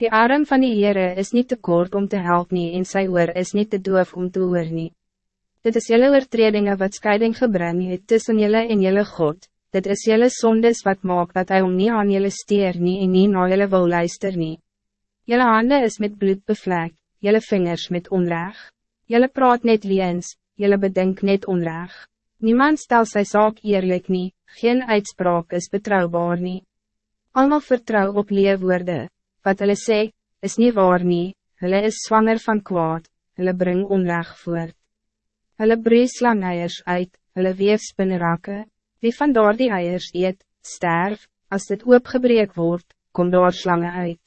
Die arm van die Heere is niet te kort om te helpen nie en sy oor is niet te doof om te hoor nie. Dit is jelle oortredinge wat scheiding gebring het tussen jelle en jelle God, dit is jelle sondes wat maakt dat hij om niet aan jelle steer nie en nie na jelle wil luister nie. Jelle hande is met bloed bevlek, jelle vingers met onreg, jelle praat net liens, jelle bedink net onreg. Niemand stel sy saak eerlijk nie, geen uitspraak is betrouwbaar nie. Allemaal vertrouw op leeuwoorde, wat hulle sê, is niet waar nie, hulle is zwanger van kwaad, hulle bring onrecht voort. Hulle brees lang eiers uit, hulle weef spinnerake, wie van daar die eiers eet, sterf, als dit oopgebreek wordt, kom daar slange uit.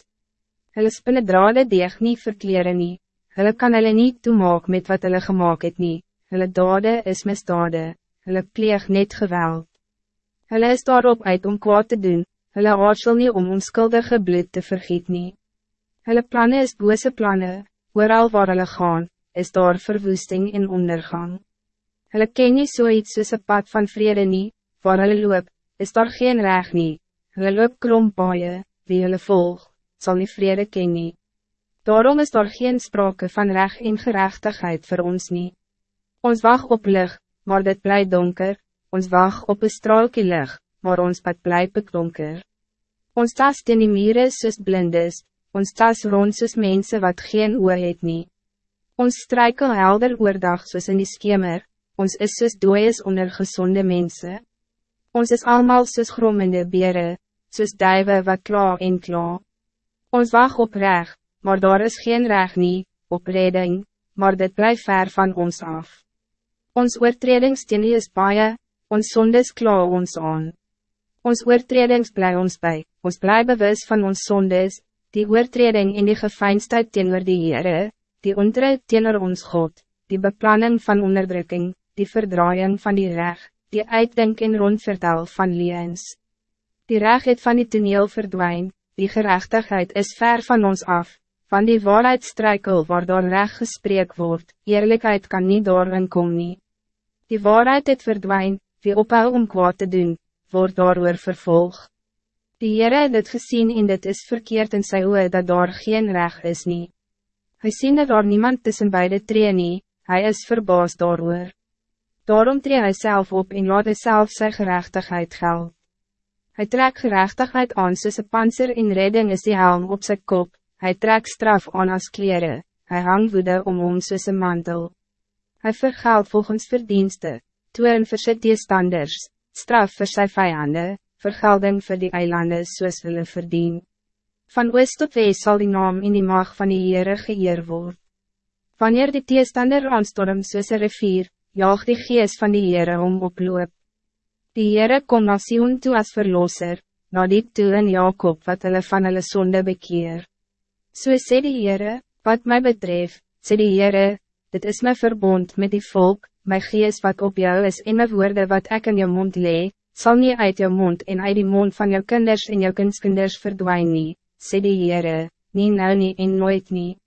Hulle spinne drade deeg nie verkleren nie, hulle kan hulle niet toemaak met wat hulle gemaakt het nie, hulle dade is misdade, hulle pleeg net geweld. Hulle is daarop uit om kwaad te doen, Hulle aarsel nie om onskuldige bloed te vergiet nie. Hulle plannen is bose plannen, ooral waar hulle gaan, is daar verwoesting en ondergang. Hulle ken nie so iets soos een pad van vrede nie, waar hulle loop, is daar geen reg nie. Hulle loop krompaaie, wie hulle volg, zal nie vrede ken nie. Daarom is daar geen sprake van recht en gerechtigheid voor ons nie. Ons wacht op licht, maar dit bly donker, ons wacht op een straalkie licht, maar ons pad bly beklonker. Ons tas teen die mire soos blindes, ons tas rond soos mense wat geen oor het nie. Ons strijkel helder oordag soos in die skemer, ons is soos dooies onder gezonde mensen. Ons is allemaal soos grommende bere, soos duive wat kla en kla. Ons wacht op reg, maar daar is geen reg nie, op redding, maar dit blijft ver van ons af. Ons oortredings teen is baie, ons sondes kla ons aan. Ons oortredings bly ons bij, ons bly bewus van ons zondes, die oortreding in die gefeinstheid teenoor die Heere, die ontrouw teenoor ons God, die beplanning van onderdrukking, die verdraaiing van die reg, die uitdink en rondvertel van liens. Die reg het van die toneel verdwijn, die gerechtigheid is ver van ons af, van die waarheid strijkel waar door reg gesprek wordt, eerlijkheid kan niet daarin kom nie. Die waarheid het verdwijn, wie ophou om kwaad te doen, word daarover vervolg. Die Heere het dit gezien en dit is verkeerd in sy oe dat daar geen reg is nie. Hy sien dat daar niemand tussen beide tree nie, hy is verbaasd daarover. Daarom tree hy self op en laat hy self sy gerechtigheid geld. Hij trekt gerechtigheid aan soos een panzer in redding is die helm op zijn kop, hij trekt straf aan als kleren, hij hangt woede om ons soos een mantel. Hij vergeld volgens verdienste, toeren versit die standers, straf voor zijn vijanden, vergelding voor die eilanden soos hulle verdien. Van oost tot wees zal die naam in die mag van die Heere geëer word. Wanneer die teestander aanstorm soos een rivier, jaag die gees van die Heere om oploop. Die Heere kom na Sion toe as verlosser, na die toe in Jacob wat hulle van hulle sonde bekeer. So sê die Heere, wat mij betreft, sê die Heere, dit is mijn verbond met die volk, my gees wat op jou is en my woorde wat ik in jou mond lee, zal niet uit jou mond en uit die mond van jou kinders en jou kindskinders verdwijnen, sê die Heere, nie nou nie en nooit nie.